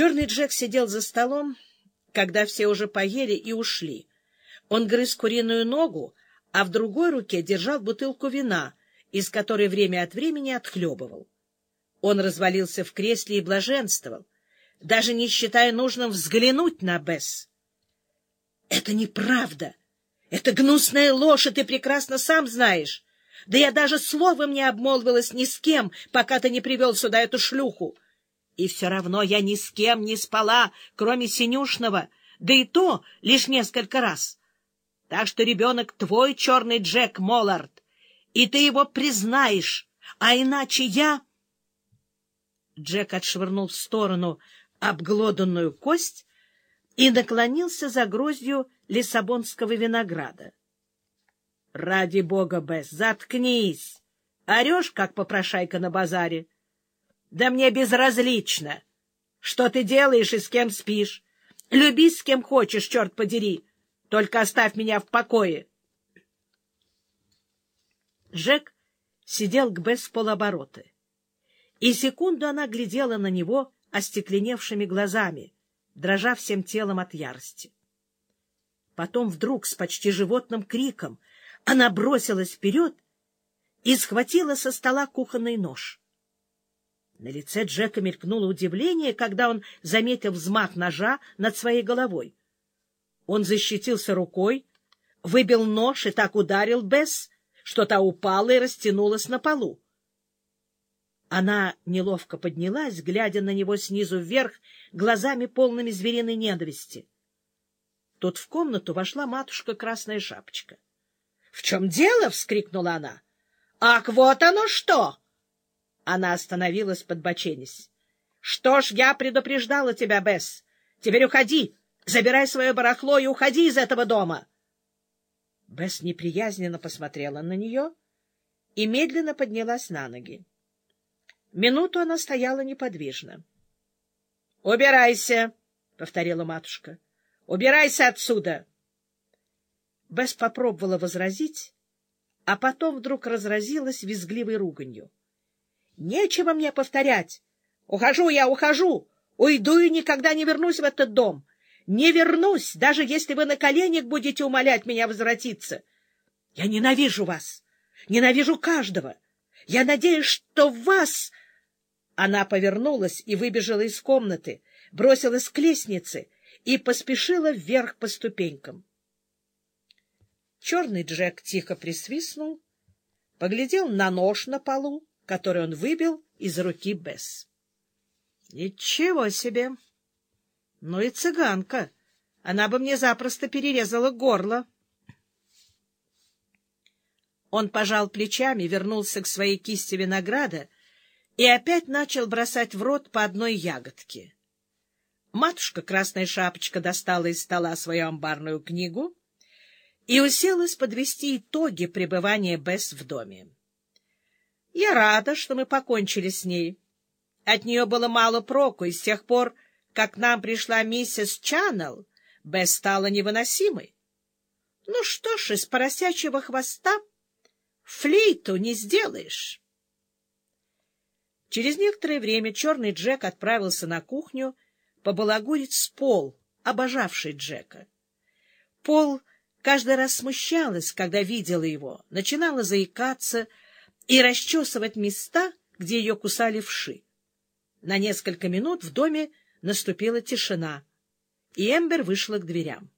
Черный Джек сидел за столом, когда все уже поели и ушли. Он грыз куриную ногу, а в другой руке держал бутылку вина, из которой время от времени отхлебывал. Он развалился в кресле и блаженствовал, даже не считая нужным взглянуть на Бесс. — Это неправда! Это гнусная ложь, и ты прекрасно сам знаешь. Да я даже словом не обмолвилась ни с кем, пока ты не привел сюда эту шлюху. И все равно я ни с кем не спала, кроме Синюшного, да и то лишь несколько раз. Так что ребенок твой, черный Джек Моллард, и ты его признаешь, а иначе я... Джек отшвырнул в сторону обглоданную кость и наклонился за гроздью лиссабонского винограда. — Ради бога, Бесс, заткнись! Орешь, как попрошайка на базаре. Да мне безразлично, что ты делаешь и с кем спишь. Люби с кем хочешь, черт подери, только оставь меня в покое. Жек сидел к Бесс полоборота, и секунду она глядела на него остекленевшими глазами, дрожа всем телом от ярости. Потом вдруг с почти животным криком она бросилась вперед и схватила со стола кухонный нож. На лице Джека мелькнуло удивление, когда он заметил взмах ножа над своей головой. Он защитился рукой, выбил нож и так ударил Бесс, что та упала и растянулась на полу. Она неловко поднялась, глядя на него снизу вверх, глазами полными звериной ненависти. Тут в комнату вошла матушка Красная Шапочка. — В чем дело? — вскрикнула она. — Ах, вот оно что! Она остановилась, подбоченясь. — Что ж, я предупреждала тебя, Бесс. Теперь уходи, забирай свое барахло и уходи из этого дома. Бесс неприязненно посмотрела на нее и медленно поднялась на ноги. Минуту она стояла неподвижно. — Убирайся, — повторила матушка. — Убирайся отсюда! Бесс попробовала возразить, а потом вдруг разразилась визгливой руганью. — Нечего мне повторять! Ухожу я, ухожу! Уйду и никогда не вернусь в этот дом! Не вернусь, даже если вы на коленях будете умолять меня возвратиться! Я ненавижу вас! Ненавижу каждого! Я надеюсь, что вас... Она повернулась и выбежала из комнаты, бросилась к лестнице и поспешила вверх по ступенькам. Черный Джек тихо присвистнул, поглядел на нож на полу, который он выбил из руки Бесс. — Ничего себе! Ну и цыганка! Она бы мне запросто перерезала горло. Он пожал плечами, вернулся к своей кисти винограда и опять начал бросать в рот по одной ягодке. Матушка Красная Шапочка достала из стола свою амбарную книгу и уселась подвести итоги пребывания Бесс в доме. Я рада, что мы покончили с ней. От нее было мало проку, и с тех пор, как нам пришла миссис Чаннелл, Бесс стала невыносимой. Ну что ж, из поросячьего хвоста флейту не сделаешь. Через некоторое время черный Джек отправился на кухню побалагурить с Пол, обожавший Джека. Пол каждый раз смущалась, когда видела его, начинала заикаться и расчесывать места, где ее кусали вши. На несколько минут в доме наступила тишина, и Эмбер вышла к дверям.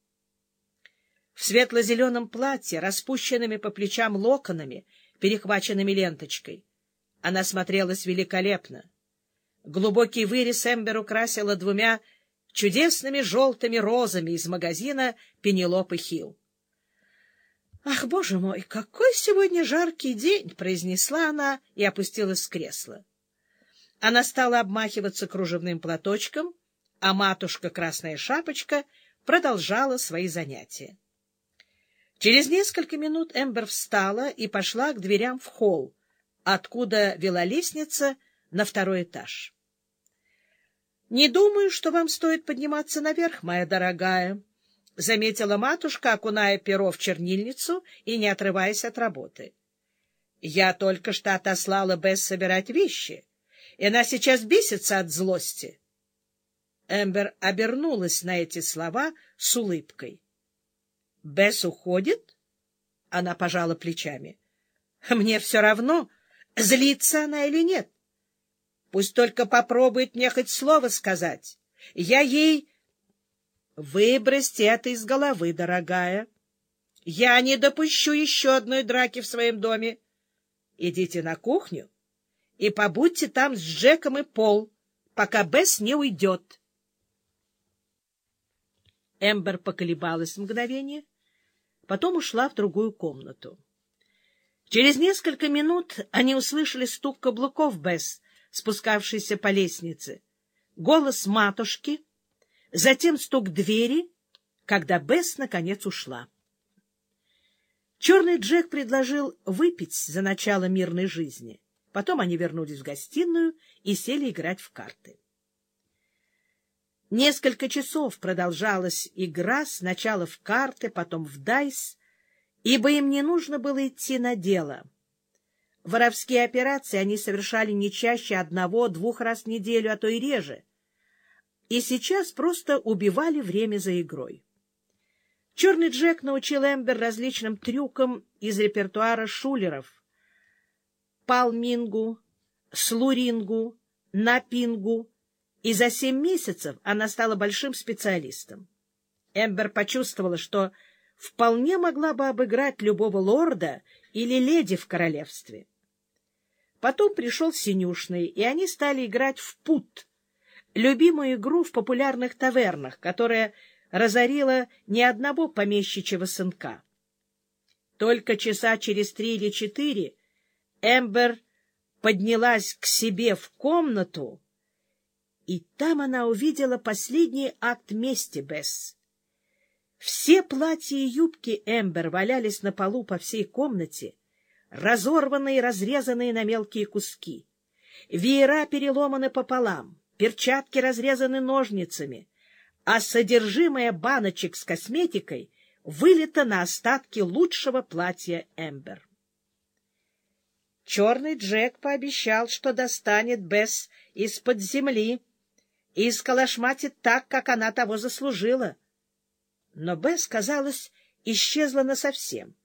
В светло-зеленом платье, распущенными по плечам локонами, перехваченными ленточкой, она смотрелась великолепно. Глубокий вырез Эмбер украсила двумя чудесными желтыми розами из магазина «Пенелопы Хилл». «Ах, боже мой, какой сегодня жаркий день!» — произнесла она и опустилась с кресла. Она стала обмахиваться кружевным платочком, а матушка Красная Шапочка продолжала свои занятия. Через несколько минут Эмбер встала и пошла к дверям в холл, откуда вела лестница на второй этаж. — Не думаю, что вам стоит подниматься наверх, моя дорогая, — заметила матушка, окуная перо в чернильницу и не отрываясь от работы. — Я только что отослала Бесс собирать вещи, и она сейчас бесится от злости. Эмбер обернулась на эти слова с улыбкой. — Бесс уходит? Она пожала плечами. — Мне все равно, злится она или нет. Пусть только попробует мне хоть слово сказать. Я ей... Выбросьте это из головы, дорогая. Я не допущу еще одной драки в своем доме. Идите на кухню и побудьте там с Джеком и Пол, пока Бесс не уйдет. Эмбер поколебалась мгновение, потом ушла в другую комнату. Через несколько минут они услышали стук каблуков Бесс, спускавшейся по лестнице, голос матушки, затем стук двери, когда Бесс наконец ушла. Черный Джек предложил выпить за начало мирной жизни. Потом они вернулись в гостиную и сели играть в карты. Несколько часов продолжалась игра, сначала в карты, потом в дайс, ибо им не нужно было идти на дело. Воровские операции они совершали не чаще одного-двух раз в неделю, а то и реже, и сейчас просто убивали время за игрой. Черный Джек научил Эмбер различным трюкам из репертуара шулеров. Палмингу, слурингу, напингу, и за семь месяцев она стала большим специалистом. Эмбер почувствовала, что вполне могла бы обыграть любого лорда или леди в королевстве. Потом пришел Синюшный, и они стали играть в пут, любимую игру в популярных тавернах, которая разорила ни одного помещичьего сынка. Только часа через три или четыре Эмбер поднялась к себе в комнату, и там она увидела последний акт мести Бесс. Все платья и юбки Эмбер валялись на полу по всей комнате, разорванные и разрезанные на мелкие куски. Веера переломаны пополам, перчатки разрезаны ножницами, а содержимое баночек с косметикой вылито на остатки лучшего платья Эмбер. Черный Джек пообещал, что достанет Бесс из-под земли и сколошматит так, как она того заслужила. Но Бесс, казалось, исчезла насовсем.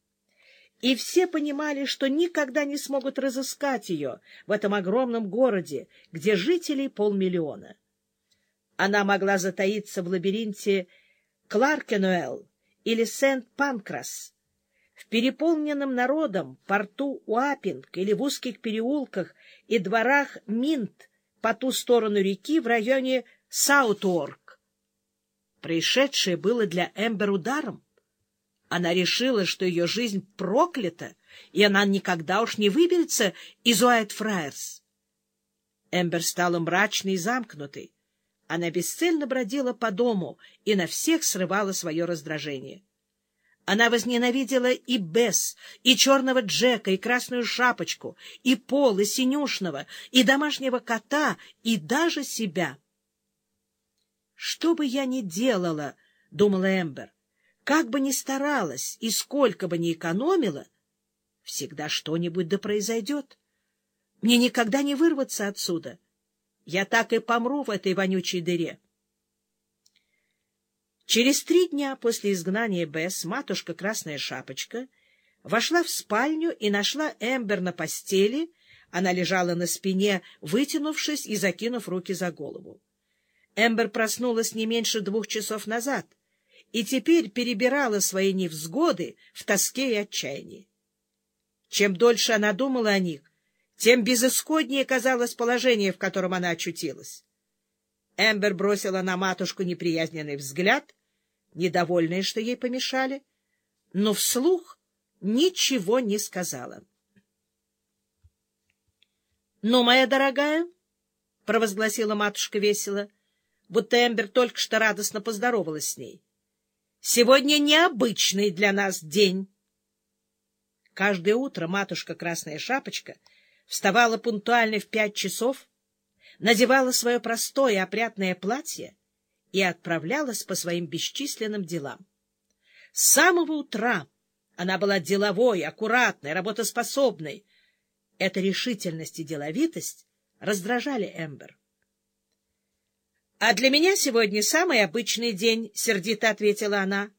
И все понимали, что никогда не смогут разыскать ее в этом огромном городе, где жителей полмиллиона. Она могла затаиться в лабиринте Кларкенуэлл или Сент-Панкрас, в переполненном народом порту Уапинг или в узких переулках и дворах Минт по ту сторону реки в районе Саутуорк. Происшедшее было для Эмбер ударом. Она решила, что ее жизнь проклята, и она никогда уж не выберется из Уайт-Фраерс. Эмбер стала мрачной и замкнутой. Она бесцельно бродила по дому и на всех срывала свое раздражение. Она возненавидела и Бесс, и черного Джека, и красную шапочку, и Пол, и Синюшного, и домашнего кота, и даже себя. «Что бы я ни делала, — думала Эмбер, — как бы ни старалась и сколько бы ни экономила, всегда что-нибудь да произойдет. Мне никогда не вырваться отсюда. Я так и помру в этой вонючей дыре. Через три дня после изгнания Бесс матушка Красная Шапочка вошла в спальню и нашла Эмбер на постели. Она лежала на спине, вытянувшись и закинув руки за голову. Эмбер проснулась не меньше двух часов назад и теперь перебирала свои невзгоды в тоске и отчаянии. Чем дольше она думала о них, тем безысходнее казалось положение, в котором она очутилась. Эмбер бросила на матушку неприязненный взгляд, недовольная, что ей помешали, но вслух ничего не сказала. — Ну, моя дорогая, — провозгласила матушка весело, будто Эмбер только что радостно поздоровалась с ней, — сегодня необычный для нас день. Каждое утро матушка Красная Шапочка вставала пунктуально в пять часов, надевала свое простое опрятное платье и отправлялась по своим бесчисленным делам. С самого утра она была деловой, аккуратной, работоспособной. Эта решительность и деловитость раздражали Эмбер. — А для меня сегодня самый обычный день, — сердито ответила она.